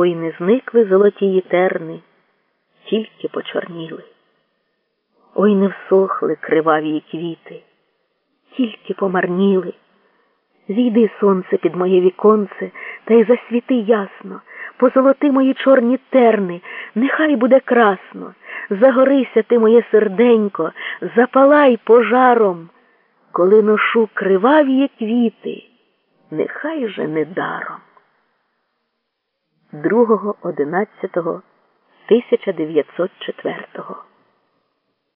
Ой, не зникли золотії терни, тільки почорніли. Ой, не всохли криваві квіти, тільки помарніли. Зійди, сонце, під моє віконце, та й засвіти ясно, позолоти мої чорні терни, нехай буде красно, загорися ти, моє серденько, запалай пожаром, коли ношу криваві квіти, нехай же не даром. 2.11.1904